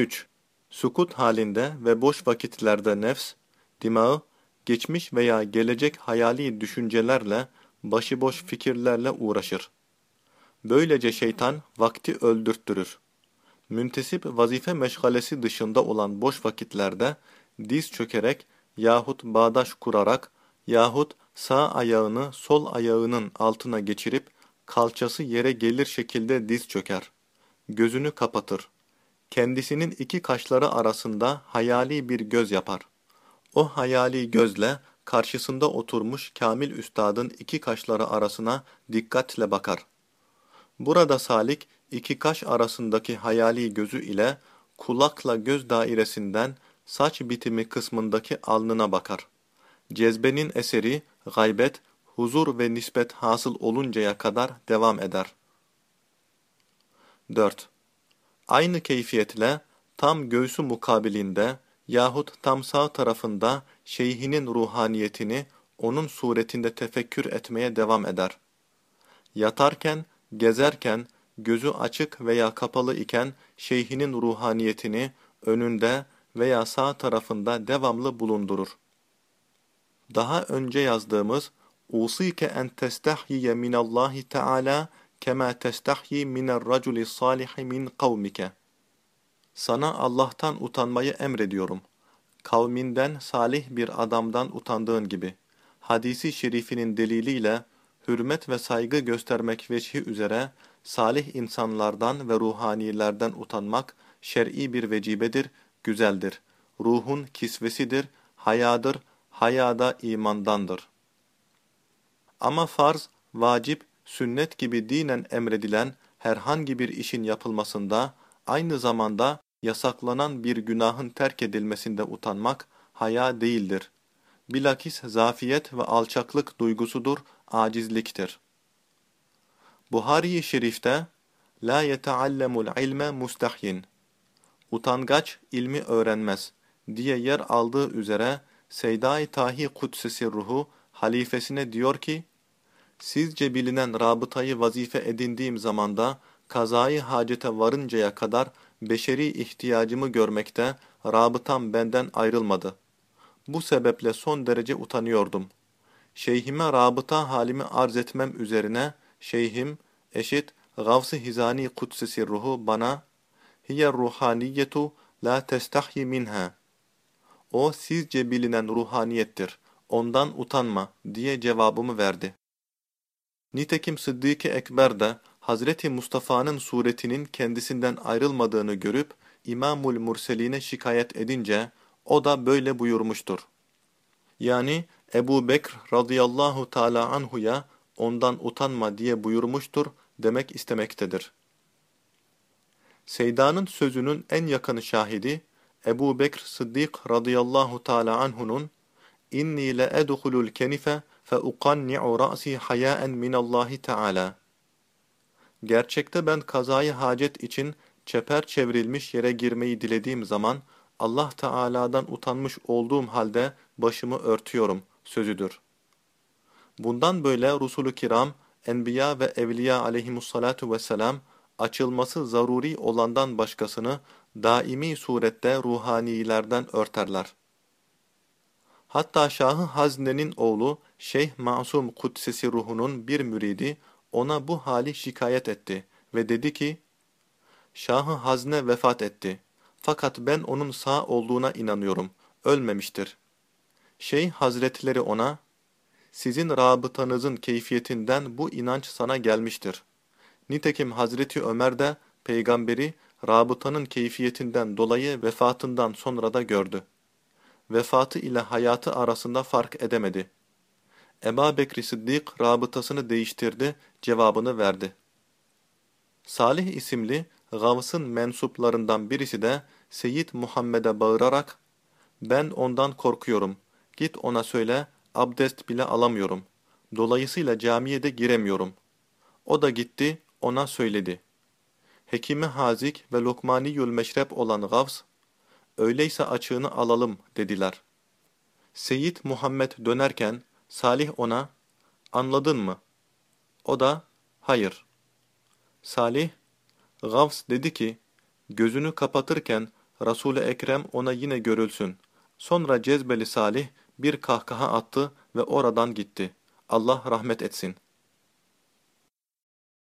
3. Sukut halinde ve boş vakitlerde nefs, dimağı, geçmiş veya gelecek hayali düşüncelerle, başıboş fikirlerle uğraşır. Böylece şeytan vakti öldürttürür. Müntesip vazife meşgalesi dışında olan boş vakitlerde diz çökerek yahut bağdaş kurarak yahut sağ ayağını sol ayağının altına geçirip kalçası yere gelir şekilde diz çöker. Gözünü kapatır. Kendisinin iki kaşları arasında hayali bir göz yapar. O hayali gözle karşısında oturmuş Kamil Üstad'ın iki kaşları arasına dikkatle bakar. Burada salik iki kaş arasındaki hayali gözü ile kulakla göz dairesinden saç bitimi kısmındaki alnına bakar. Cezbenin eseri, gaybet, huzur ve nispet hasıl oluncaya kadar devam eder. 4. Aynı keyfiyetle tam göğsü mukabilinde yahut tam sağ tarafında şeyhinin ruhaniyetini onun suretinde tefekkür etmeye devam eder. Yatarken, gezerken, gözü açık veya kapalı iken şeyhinin ruhaniyetini önünde veya sağ tarafında devamlı bulundurur. Daha önce yazdığımız Usike en testahyiye minallahi Teala kema testahyi mine'r-raculi salihi min kavmike. Sana Allah'tan utanmayı emrediyorum. Kavminden salih bir adamdan utandığın gibi. Hadisi şerifinin deliliyle hürmet ve saygı göstermek veçhi üzere salih insanlardan ve ruhanilerden utanmak şer'i bir vecibedir, güzeldir. Ruhun kisvesidir, hayadır, hayada imandandır. Ama farz, vacip, sünnet gibi dinen emredilen herhangi bir işin yapılmasında, aynı zamanda yasaklanan bir günahın terk edilmesinde utanmak, haya değildir. Bilakis zafiyet ve alçaklık duygusudur, acizliktir. Buhari-i Şerif'te, La yeteallemul ilme mustahyin. Utangaç ilmi öğrenmez diye yer aldığı üzere Seyda-i Tahi Kudsesi ruhu halifesine diyor ki, Sizce bilinen rabıtayı vazife edindiğim zamanda kazayı hacete varıncaya kadar beşeri ihtiyacımı görmekte rabıtam benden ayrılmadı. Bu sebeple son derece utanıyordum. Şeyhime rabıta halimi arz etmem üzerine şeyhim eşit Gavs-ı Hizani Kudsesi ruhu bana hiye ruhaniyetu la testahyi minha o sizce bilinen ruhaniyettir. Ondan utanma diye cevabımı verdi. Nitekim Sıddık-ı Ekber de Hazreti Mustafa'nın suretinin kendisinden ayrılmadığını görüp İmamul Murselin'e şikayet edince o da böyle buyurmuştur. Yani Ebu Bekr radıyallahu teala anhuya ondan utanma diye buyurmuştur demek istemektedir. Seyda'nın sözünün en yakın şahidi Ebu Bekr Sıddık radıyallahu teala anhu'nun inni le edhulul kenife fe uqanni'u ra'si hayaen minallahi teala Gerçekte ben kazayı hacet için çeper çevrilmiş yere girmeyi dilediğim zaman Allah Teala'dan utanmış olduğum halde başımı örtüyorum sözüdür. Bundan böyle Rusulü Kiram, Enbiya ve Evliya aleyhimussalatu vesselam açılması zaruri olandan başkasını daimi surette ruhanilerden örterler. Hatta Şahı Hazne'nin oğlu Şeyh Masum Kudsesi ruhunun bir müridi ona bu hali şikayet etti ve dedi ki, Şahı Hazne vefat etti. Fakat ben onun sağ olduğuna inanıyorum. Ölmemiştir. Şeyh Hazretleri ona, sizin rabıtanızın keyfiyetinden bu inanç sana gelmiştir. Nitekim Hazreti Ömer de peygamberi rabıtanın keyfiyetinden dolayı vefatından sonra da gördü. Vefatı ile hayatı arasında fark edemedi. Eba Bekri Sıddık rabıtasını değiştirdi, cevabını verdi. Salih isimli Gavs'ın mensuplarından birisi de Seyyid Muhammed'e bağırarak, ben ondan korkuyorum, git ona söyle, abdest bile alamıyorum. Dolayısıyla camiye de giremiyorum. O da gitti, ona söyledi. Hekimi Hazik ve Lokmaniyül Meşrep olan Gavs, öyleyse açığını alalım dediler. Seyyid Muhammed dönerken Salih ona, anladın mı? O da, hayır. Salih, Gavs dedi ki, gözünü kapatırken Resul-i Ekrem ona yine görülsün. Sonra Cezbeli Salih bir kahkaha attı ve oradan gitti. Allah rahmet etsin.